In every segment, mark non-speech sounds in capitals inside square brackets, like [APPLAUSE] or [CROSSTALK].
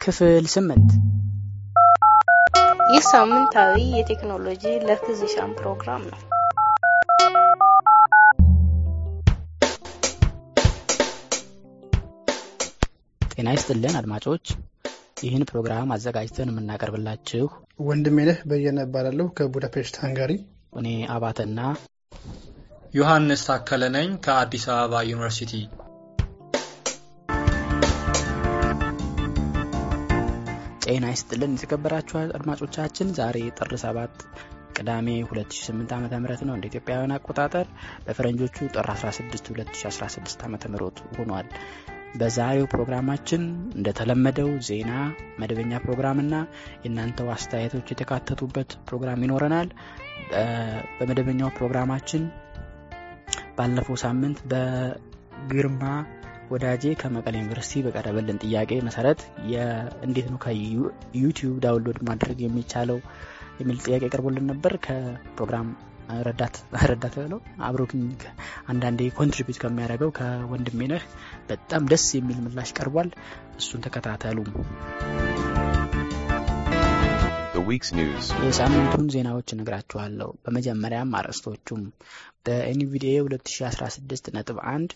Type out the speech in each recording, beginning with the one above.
ክፍል ስምንት ይህ ሳምንታዊ የቴክኖሎጂ ለፊዚሻን ፕሮግራም ነው። ጤና ይስጥልን አድማጮች፣ ይህን ፕሮግራም አዘጋጅተን የምናቀርብላችሁ ወንድሜነህ በየነ እባላለሁ ከቡዳፔስት ሃንጋሪ። እኔ አባተና ዮሐንስ ታከለ ነኝ ከአዲስ አበባ ዩኒቨርሲቲ። ጤና ይስጥልን የተከበራችሁ አድማጮቻችን፣ ዛሬ ጥር ሰባት ቅዳሜ 2008 ዓ ም ነው እንደ ኢትዮጵያውያን አቆጣጠር። በፈረንጆቹ ጥር 16 2016 ዓ ም ሆኗል። በዛሬው ፕሮግራማችን እንደተለመደው ዜና፣ መደበኛ ፕሮግራምና የእናንተው አስተያየቶች የተካተቱበት ፕሮግራም ይኖረናል። በመደበኛው ፕሮግራማችን ባለፈው ሳምንት በግርማ ወዳጄ ከመቀሌ ዩኒቨርሲቲ በቀረበልን ጥያቄ መሰረት እንዴት ነው ከ YouTube download ማድረግ የሚቻለው የሚል ጥያቄ ቀርቦልን ነበር። ከፕሮግራም ረዳት [LAUGHS] ረዳት ነው አብሮ አንዳንዴ contribute ከሚያደርገው ከወንድሜ ነህ በጣም ደስ የሚል ምላሽ ቀርቧል። እሱን ተከታተሉ። የሳምንቱን ዜናዎች እነግራችኋለሁ። በመጀመሪያም አርዕስቶቹም በ NVDA 2016 ነጥብ አንድ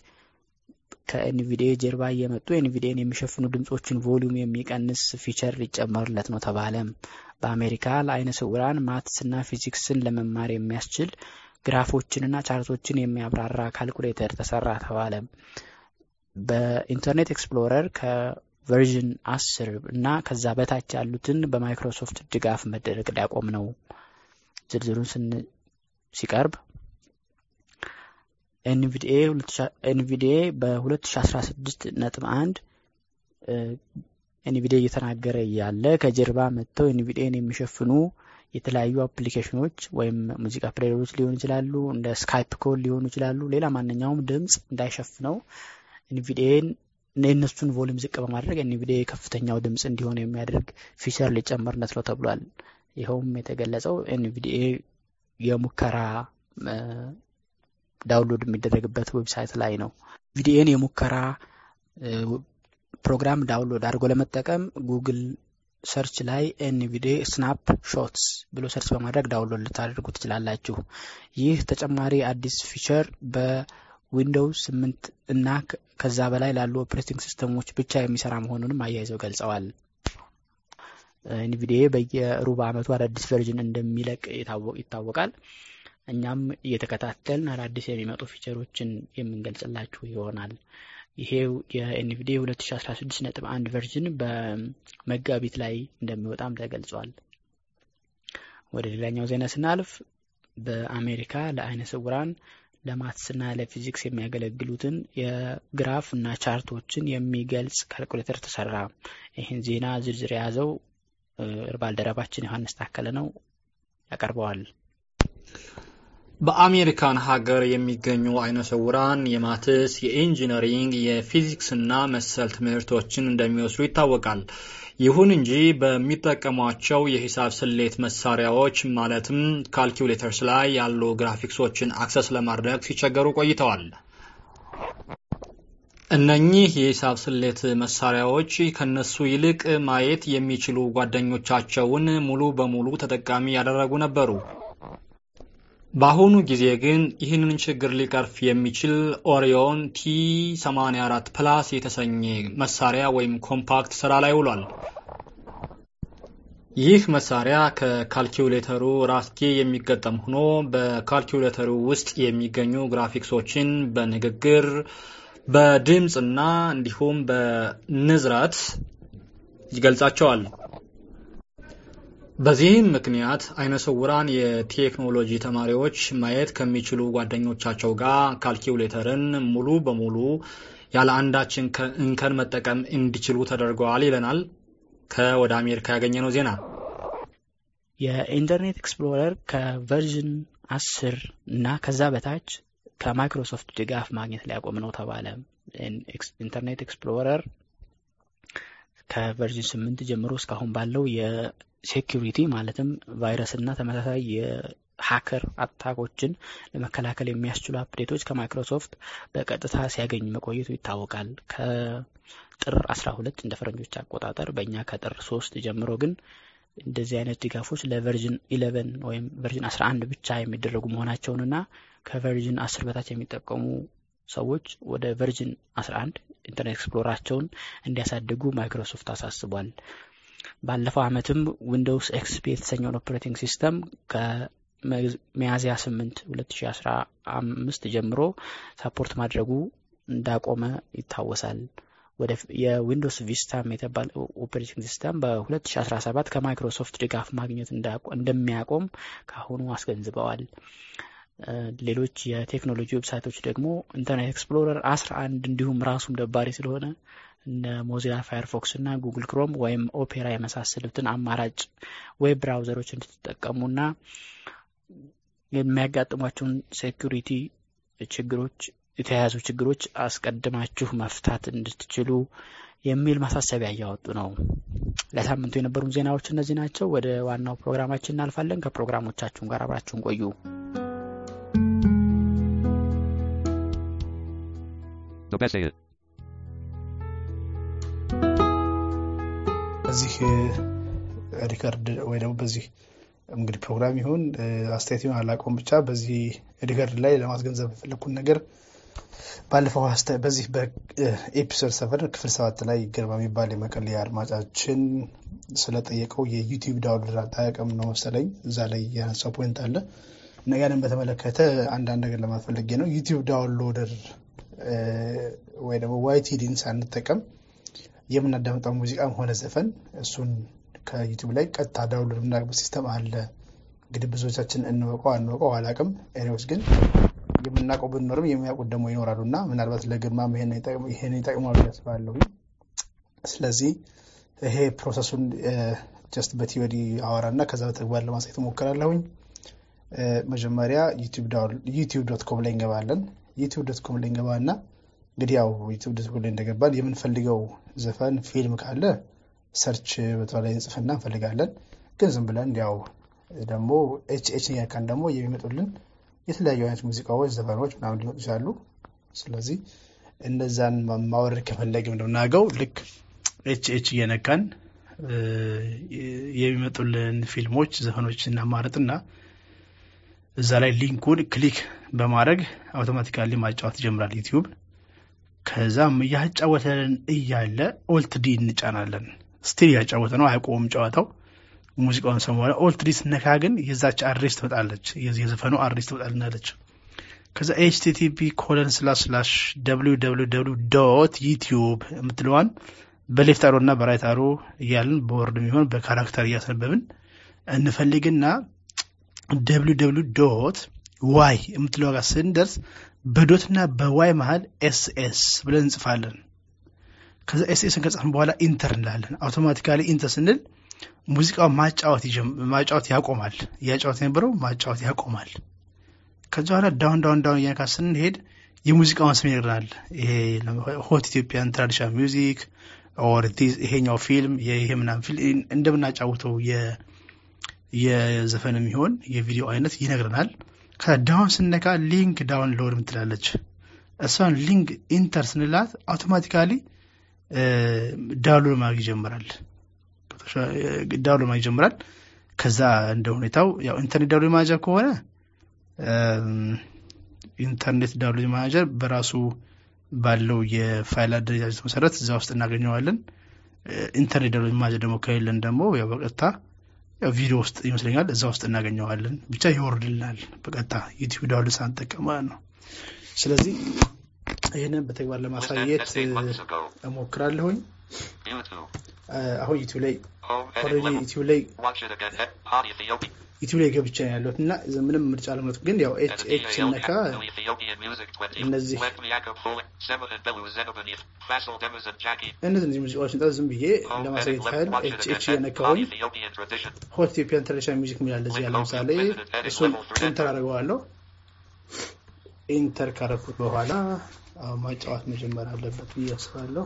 ከ NVDA ጀርባ እየመጡ NVDA ን የሚሸፍኑ ድምፆችን volume የሚቀንስ feature ሊጨመርለት ነው ተባለ። በአሜሪካ ለአይነ ስውራን maths ና ፊዚክስን ለመማር የሚያስችል graph ኦችንና chart ኦችን የሚያብራራ ካልኩሌተር ተሰራ ተባለ። በ Internet Explorer ከ version አስር እና ከዛ በታች ያሉትን በማይክሮሶፍት ድጋፍ መደረግ ሊያቆም ነው። ዝርዝሩን ሲቀርብ NVDA በ2016 ነጥብ አንድ NVDA እየተናገረ እያለ ከጀርባ መጥተው NVDA ን የሚሸፍኑ የተለያዩ application ኦች ወይም ሙዚቃ player ኦች ሊሆኑ ይችላሉ፣ እንደ Skype call ሊሆኑ ይችላሉ። ሌላ ማንኛውም ድምፅ እንዳይሸፍነው NVDA ን የእነሱን volume ዝቅ በማድረግ NVDA ከፍተኛው ድምፅ እንዲሆን የሚያደርግ feature ሊጨመርለት ነው ተብሏል። ይኸውም የተገለጸው NVDA የሙከራ download የሚደረግበት website ላይ ነው። NVDA ን የሙከራ ፕሮግራም download አድርጎ ለመጠቀም Google search ላይ NVDA snapshots ብሎ search በማድረግ download ልታደርጉ ትችላላችሁ። ይህ ተጨማሪ አዲስ feature በ Windows ስምንት እና ከዛ በላይ ላሉ operating system ኦች ብቻ የሚሰራ መሆኑንም አያይዘው ገልጸዋል። NVDA በየሩብ ዓመቱ አዳዲስ version እንደሚለቅ ይታወቃል። እኛም እየተከታተልን አዳዲስ የሚመጡ feature ኦችን የምንገልጽላችሁ ይሆናል። ይሄው የ NVDA 2016 ነጥብ አንድ version በመጋቢት ላይ እንደሚወጣም ተገልጿል። ወደ ሌላኛው ዜና ስናልፍ በአሜሪካ ለአይነ ስውራን ለ maths ና ለፊዚክስ የሚያገለግሉትን የ graph እና chart ኦችን የሚገልጽ ካልኩሌተር ተሰራ። ይህን ዜና ዝርዝር የያዘው ባልደረባችን ዮሐንስ ታከለ ነው ያቀርበዋል። በአሜሪካን ሀገር የሚገኙ አይነ ስውራን የ maths፣ የ engineering፣ የፊዚክስና መሰል ትምህርቶችን እንደሚወስዱ ይታወቃል። ይሁን እንጂ በሚጠቀሟቸው የሂሳብ ስሌት መሳሪያዎች ማለትም calculators ላይ ያሉ graphics ኦችን access ለማድረግ ሲቸገሩ ቆይተዋል። እነኚህ የሂሳብ ስሌት መሳሪያዎች ከነሱ ይልቅ ማየት የሚችሉ ጓደኞቻቸውን ሙሉ በሙሉ ተጠቃሚ ያደረጉ ነበሩ። በአሁኑ ጊዜ ግን ይህንን ችግር ሊቀርፍ የሚችል Orion TI 84 Plus የተሰኘ መሳሪያ ወይም compact ስራ ላይ ውሏል። ይህ መሳሪያ ከካልኩሌተሩ ራስጌ የሚገጠም ሆኖ በካልኩሌተሩ ውስጥ የሚገኙ ግራፊክሶችን በንግግር በድምፅና እንዲሁም በንዝረት ይገልጻቸዋል። በዚህም ምክንያት አይነ ስውራን የቴክኖሎጂ ተማሪዎች ማየት ከሚችሉ ጓደኞቻቸው ጋር ካልኩሌተርን ሙሉ በሙሉ ያለ አንዳች እንከን መጠቀም እንዲችሉ ተደርገዋል ይለናል ከወደ አሜሪካ ያገኘነው ዜና። የ Internet Explorer ከ version አስር እና ከዛ በታች ከማይክሮሶፍት ድጋፍ ማግኘት ሊያቆም ነው ተባለ። Internet Explorer ከ version ስምንት ጀምሮ እስካሁን ባለው security ማለትም ቫይረስ እና ተመሳሳይ hacker attack ኦችን ለመከላከል የሚያስችሉ update ኦች ከ Microsoft በቀጥታ ሲያገኝ መቆየቱ ይታወቃል። ከጥር 12 እንደ ፈረንጆች አቆጣጠር በእኛ ከጥር 3 ጀምሮ ግን እንደዚህ አይነት ድጋፎች ለ version 11 ወይም version 11 ብቻ የሚደረጉ መሆናቸውንና ከ version 10 በታች የሚጠቀሙ ሰዎች ወደ version 11 Internet Explorer ኣቸውን እንዲያሳድጉ ማይክሮሶፍት አሳስቧል። ባለፈው ዓመትም Windows XP የተሰኘውን operating system ከሚያዝያ 8 2015 ጀምሮ support ማድረጉ እንዳቆመ ይታወሳል። ወደ የ Windows Vista ም የተባለ operating system በ2017 ከማይክሮሶፍት ድጋፍ ማግኘት እንደሚያቆም ከአሁኑ አስገንዝበዋል። ሌሎች የቴክኖሎጂ website ኦች ደግሞ Internet Explorer 11 እንዲሁም ራሱም ደባሪ ስለሆነ እነ Mozilla Firefox እና Google Chrome ወይም Opera የመሳሰሉትን አማራጭ web browser ኦች እንድትጠቀሙና የሚያጋጥሟቸውን security ችግሮች የተያያዙ ችግሮች አስቀድማችሁ መፍታት እንድትችሉ የሚል ማሳሰቢያ እያወጡ ነው። ለሳምንቱ የነበሩን ዜናዎች እነዚህ ናቸው። ወደ ዋናው ፕሮግራማችን እናልፋለን። ከፕሮግራሞቻችሁን ጋር አብራችሁን ቆዩ። The best. በዚህ record ወይ ደግሞ በዚህ እንግዲህ ፕሮግራም ይሁን አስተያየት ይሁን አላውቀውም፣ ብቻ በዚህ record ላይ ለማስገንዘብ የፈለግኩት ነገር ባለፈው በዚህ በ episode seven ክፍል ሰባት ላይ ግርማ የሚባል የመቀሌ አድማጫችን ስለጠየቀው የ YouTube download አጠቃቀም ነው መሰለኝ እዛ ላይ ያነሳው point አለ እና ያንን በተመለከተ አንዳንድ ነገር ለማለት ፈልጌ ነው። YouTube downloader ወይ ደግሞ YTD ን ሳንጠቀም የምናዳምጠው ሙዚቃም ሆነ ዘፈን እሱን ከ YouTube ላይ ቀጥታ download የምናደርግበት system አለ። እንግዲህ ብዙዎቻችን እንወቀው አንወቀው አላቅም። anyways ግን የምናውቀው ብንኖርም የሚያውቁት ደግሞ ይኖራሉ እና ምናልባት ለግርማም ይሄን ይጠቅማሉ ያስባለሁ። ስለዚህ ይሄ process ኡን just በ theory አወራ እና ከዛ በተግባር ለማሳየት እሞክራለሁኝ። መጀመሪያ YouTube dot com ላይ እንገባለን። YouTube dot com ላይ እንገባ እና እንግዲህ ያው YouTube dot com ላይ እንደገባን የምንፈልገው ዘፈን ፊልም ካለ search በቷ ላይ እንጽፍና እንፈልጋለን። ግን ዝም ብለን ያው ደግሞ H H እየነካን ደግሞ የሚመጡልን የተለያዩ አይነት ሙዚቃዎች፣ ዘፈኖች ምናምን ሊመጡ ይችላሉ። ስለዚህ እነዛን ማውረድ ከፈለግ እንደምናገው ልክ H H እየነካን የሚመጡልን ፊልሞች፣ ዘፈኖች እናማረጥና እዛ ላይ link ኡን click በማድረግ automatically ማጫወት ይጀምራል YouTube። ከዛም እያጫወተን እያለ Alt D እንጫናለን። still እያጫወተ ነው፣ አያቆምም ጨዋታው። ሙዚቃውን ሰማለ Alt ስነካ ግን የዛች address ትመጣለች፣ የዘፈኑ address ትመጣልናለች። ከዛ HTTP colon slash slash W W W dot YouTube የምትለዋን በ left arrow እና በ right arrow እያልን በ word የሚሆን በ character እያስነበብን እንፈልግና ደብሊው ደብሊው ዶት ዋይ የምትለው ጋር ስንደርስ በ dot ና በ Y መሀል SS ብለን እንጽፋለን። ከዛ SS ን ከጻፍን በኋላ enter እንላለን። automatically enter ስንል ሙዚቃው ማጫወት ማጫወት ያቆማል። እያጫወት የነበረው ማጫወት ያቆማል። ከዚ በኋላ down down down እየነካ ስንሄድ የሙዚቃውን ስም ይነግረናል። ይሄ Hot Ethiopian Traditional Music or ይሄኛው ፊልም ይሄ ምናምን ፊልም እንደምናጫውተው የዘፈን የሚሆን የቪዲዮ አይነት ይነግረናል። ከ down ስነካ link download ምትላለች። እሷን link enter ስንላት automatically download ማድረግ ይጀምራል። download ማድረግ ይጀምራል። ከዛ እንደ ሁኔታው ያው Internet Download Manager ከሆነ Internet Download Manager በራሱ ባለው የፋይል አደረጃጀት መሰረት እዛ ውስጥ እናገኘዋለን። Internet Download Manager ደግሞ ከሌለን ደግሞ ያው በቀጥታ ቪዲዮ ውስጥ ይመስለኛል እዛ ውስጥ እናገኘዋለን። ብቻ ይወርድልናል በቀጥታ YouTube download ሳንጠቀም ማለት ነው። ስለዚህ ይህንን በተግባር ለማሳየት እሞክራለሁኝ። አሁን YouTube ላይ already YouTube ላይ YouTube ላይ ነው ያለሁት እና ምንም ምርጫ ለምረጡ ግን ያው H H ነካ እነዚህ እነዚህ ሙዚቃዎችን ጠ ዝም ብዬ ለማሳየት ያህል H H የነካሁኝ Hot Ethiopian Traditional Music የሚላለ እዚህ ያለ ለምሳሌ እሱን enter አድርገዋለሁ። enter ካረኩት በኋላ ማጫወት መጀመር አለበት ብዬ አስባለሁ።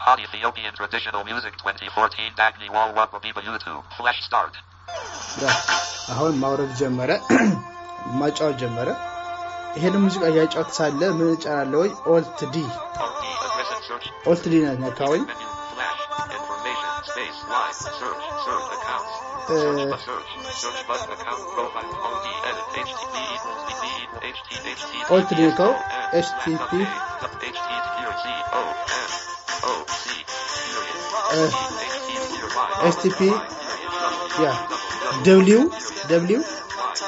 Hot Ethiopian Traditional Music 2014 Dagny Wall Wakabiba YouTube. Flash start. አሁን ማውረድ ጀመረ፣ ማጫወት ጀመረ። ይሄን ሙዚቃ እያጫወት ሳለ ምን እጫናለሁ? ወይ Alt D. Alt D ነካወኝ።. Uh. Alt D ነካው። N. HTTP Slash update. HT period C O N O C period. HT period Y. HTTP Y period. ያ ደብሊው ደብሊው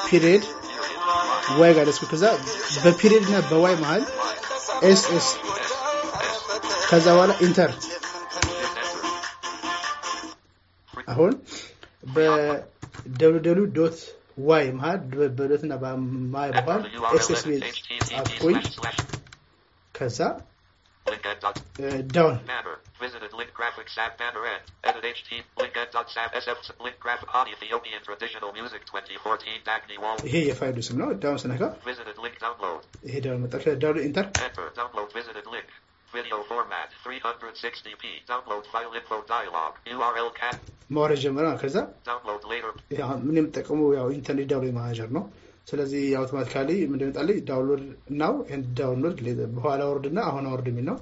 ፒሪየድ ዋይ ጋር ደስኩ ከዛ በፒሪየድ እና በዋይ መሀል ኤስ ኤስ ከዛ በኋላ ኢንተር አሁን በደብሊው ዶት ዋይ መሀል በዶት እና በማይ መሀል ኤስ ኤስ ቤዝ ጻፍኩኝ ከዛ ዳውን. Visited link graphics app banner end. Edit HT linked dot sap SF link graphic on Ethiopian traditional music 2014 Dagny Wall. ይሄ የፋይሉ ስም ነው ዳውን ስነካ Visited link download. ይሄ ዳውን መጣ ዳውን ኢንተር Enter download visited link. Video format 360p. Download file info dialog. URL cat. ማውረድ ጀመረ ከዛ Download later. ምን የምጠቀመው ያው ኢንተርኔት ዳውንሎድ ማናጀር ነው። ስለዚህ automatically ምንድን ይመጣልኝ download now and download በኋላ ወርድ እና አሁን አወርድ የሚል ነው።.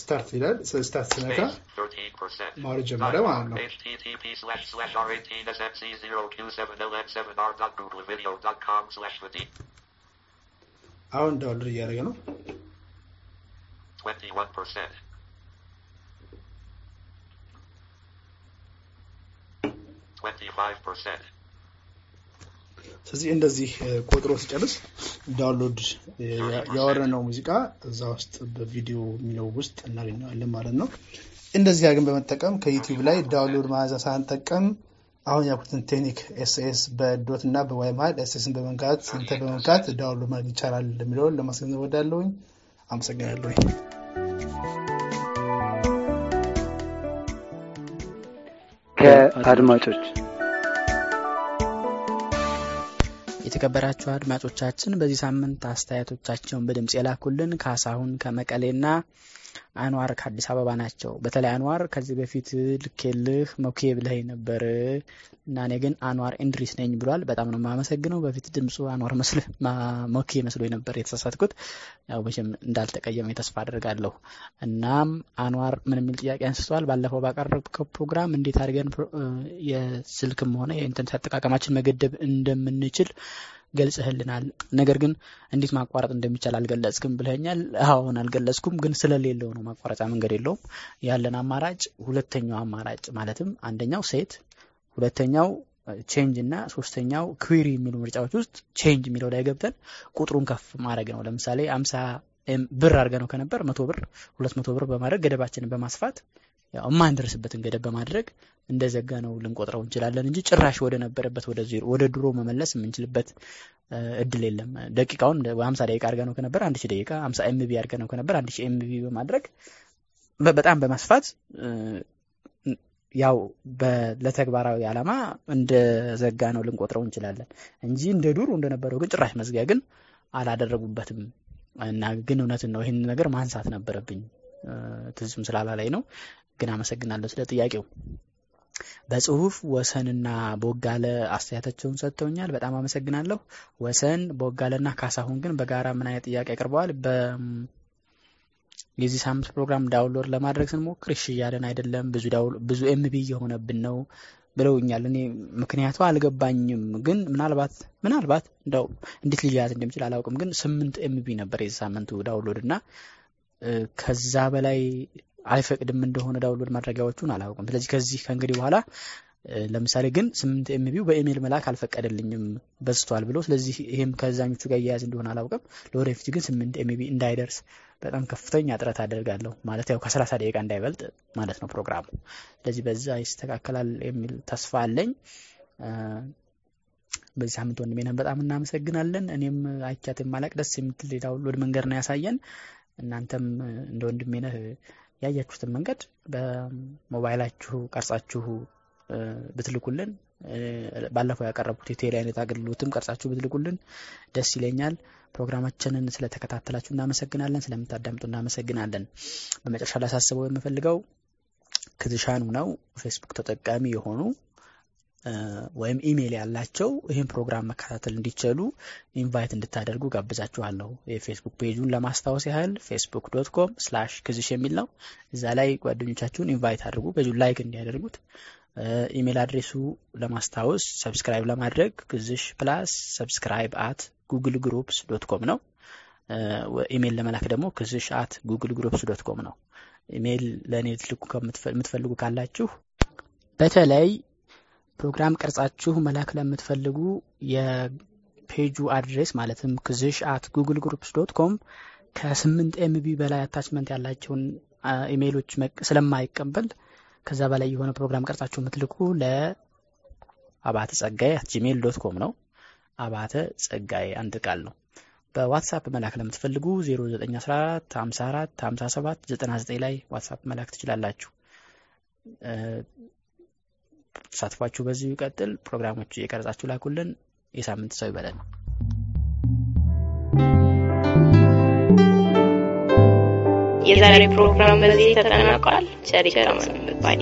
ስታርት ይላል። ስታርት ስነካ Space 13%. ማውረድ ጀመረ ማለት ነው። http slash slash r18 smc0q7ln7r dot google video dot com slash the አሁን ዳውንሎድ እያደረገ ነው። 21%. 25%. ስለዚህ እንደዚህ ቆጥሮ ሲጨርስ download ያወረነው ሙዚቃ እዛ ውስጥ በቪዲዮ የሚለው ውስጥ እናገኘዋለን ማለት ነው። እንደዚህ አድርገን በመጠቀም ከ YouTube ላይ download ማዛ ሳንጠቀም አሁን ያልኩትን ቴክኒክ SS በ dot እና በ Y መሀል SS ን በመንካት enter በመንካት download ማድረግ ይቻላል የሚለውን ለማስገንዘብ እወዳለሁኝ። አመሰግናለሁኝ። ከአድማጮች የተከበራችሁ አድማጮቻችን በዚህ ሳምንት አስተያየቶቻቸውን በድምፅ የላኩልን ካሳሁን ከመቀሌና አንዋር ከአዲስ አበባ ናቸው። በተለይ አንዋር ከዚህ በፊት ልኬልህ ሞኬ ብለኸኝ ነበር እና እኔ ግን አንዋር ኢንድሪስ ነኝ ብሏል። በጣም ነው የማመሰግነው። በፊት ድምፁ አንዋር መስሎ ሞኬ መስሎ ነበር የተሳሳትኩት። ያው መቼም እንዳልተቀየመ ተስፋ አድርጋለሁ። እናም አንዋር ምን የሚል ጥያቄ አንስተዋል። ባለፈው ባቀረብከው ፕሮግራም እንዴት አድርገን የስልክም ሆነ የኢንተርኔት አጠቃቀማችን መገደብ እንደምንችል ገልጽህልናል። ነገር ግን እንዴት ማቋረጥ እንደሚቻል አልገለጽክም ብለኛል። አሁን አልገለጽኩም፣ ግን ስለሌለው ነው። ማቋረጫ መንገድ የለውም። ያለን አማራጭ ሁለተኛው አማራጭ ማለትም አንደኛው set፣ ሁለተኛው change እና ሶስተኛው query የሚሉ ምርጫዎች ውስጥ change የሚለው ላይ ገብተን ቁጥሩን ከፍ ማድረግ ነው። ለምሳሌ አምሳ ብር አድርገነው ከነበር መቶ ብር ሁለት መቶ ብር በማድረግ ገደባችንን በማስፋት ያው የማንደርስበትን ገደብ በማድረግ እንደዘጋ ነው ልንቆጥረው እንችላለን እንጂ ጭራሽ ወደ ነበረበት ወደ ድሮ መመለስ የምንችልበት እድል የለም። ደቂቃውን ሀምሳ ደቂቃ አድርገነው ከነበር አንድ ሺህ ደቂቃ ሀምሳ MB አድርገነው ከነበር አንድ ሺህ MB በማድረግ በጣም በማስፋት ያው ለተግባራዊ ዓላማ እንደዘጋ ነው ልንቆጥረው እንችላለን እንጂ እንደ ዱሮ እንደነበረው ግን ጭራሽ መዝጊያ ግን አላደረጉበትም እና ግን እውነትን ነው ይህን ነገር ማንሳት ነበረብኝ ትዝም ስላላለኝ ነው። ግን አመሰግናለሁ ስለ ጥያቄው። በጽሁፍ ወሰንና ቦጋለ አስተያየታቸውን ሰጥተውኛል። በጣም አመሰግናለሁ። ወሰን ቦጋለና ካሳሁን ግን በጋራ ምን አይነት ጥያቄ አቅርበዋል? የዚህ ሳምንት ፕሮግራም download ለማድረግ ስንሞክር እሺ እያለን አይደለም፣ ብዙ MB እየሆነብን ነው ብለውኛል። እኔ ምክንያቱ አልገባኝም፣ ግን ምናልባት ምናልባት እንደው እንዴት ሊያዝ እንደሚችል አላውቅም፣ ግን ስምንት MB ነበር የዚህ ሳምንቱ download እና ከዛ በላይ አይፈቅድም እንደሆነ download ማድረጊያዎቹን አላውቅም። ስለዚህ ከዚህ ከእንግዲህ በኋላ ለምሳሌ ግን ስምንት MB ው በኢሜይል መላክ አልፈቀደልኝም በዝቷል ብሎ ስለዚህ ይሄም ከዛኞቹ ጋር እያያዝ እንደሆነ አላውቅም። ለወደፊት ግን ስምንት MB እንዳይደርስ በጣም ከፍተኛ ጥረት አደርጋለሁ። ማለት ያው ከሰላሳ ደቂቃ እንዳይበልጥ ማለት ነው ፕሮግራሙ። ስለዚህ በዛ ይስተካከላል የሚል ተስፋ አለኝ። በዚህ ሳምንት ወንድሜነን በጣም እናመሰግናለን። እኔም አይቻት የማላቅ ደስ የምትል የዳውንሎድ መንገድ ነው ያሳየን። እናንተም እንደ ወንድሜ ነህ ያያችሁትን መንገድ በሞባይላችሁ ቀርጻችሁ ብትልኩልን ባለፈው ያቀረብኩት የቴሌ አይነት አገልግሎትም ቀርጻችሁ ብትልቁልን ደስ ይለኛል። ፕሮግራማችንን ስለተከታተላችሁ እናመሰግናለን። ስለምታዳምጡ እናመሰግናለን። በመጨረሻ ላሳስበው የምፈልገው ክዝሻኑ ነው። ፌስቡክ ተጠቃሚ የሆኑ ወይም ኢሜይል ያላቸው ይህን ፕሮግራም መከታተል እንዲችሉ invite እንድታደርጉ ጋብዛችኋለሁ። የፌስቡክ page ኡን ለማስታወስ ያህል Facebook dot com slash ክዝሽ የሚል ነው። እዛ ላይ ጓደኞቻችሁን invite አድርጉ፣ page ኡን like እንዲያደርጉት። ኢሜይል address ኡ ለማስታወስ subscribe ለማድረግ ክዝሽ plus subscribe at Google Groups dot com ነው። ኢሜይል ለመላክ ደግሞ ክዝሽ at Google Groups dot com ነው። ኢሜይል ለእኔ ልትልኩ የምትፈልጉ ካላችሁ በተለይ ፕሮግራም ቀርጻችሁ መላክ ለምትፈልጉ የ page ኡ address ማለትም ክዝሽ at Google Groups dot com ከስምንት MB በላይ attachment ያላቸውን ኢሜይሎች ስለማይቀበል ከዛ በላይ የሆነ ፕሮግራም ቀርጻችሁ የምትልኩ ለአባተ ጸጋዬ at Gmail dot com ነው። አባተ ጸጋዬ አንድ ቃል ነው። በዋትሳፕ መላክ ለምትፈልጉ 0914 54 57 99 ላይ ዋትሳፕ መላክ ትችላላችሁ። ተሳትፏችሁ በዚሁ ይቀጥል። ፕሮግራሞች እየቀረጻችሁ ላኩልን። የሳምንት ሰው ይበለን። የዛሬ ፕሮግራም በዚህ ተጠናቋል። ቸር ይግጠመን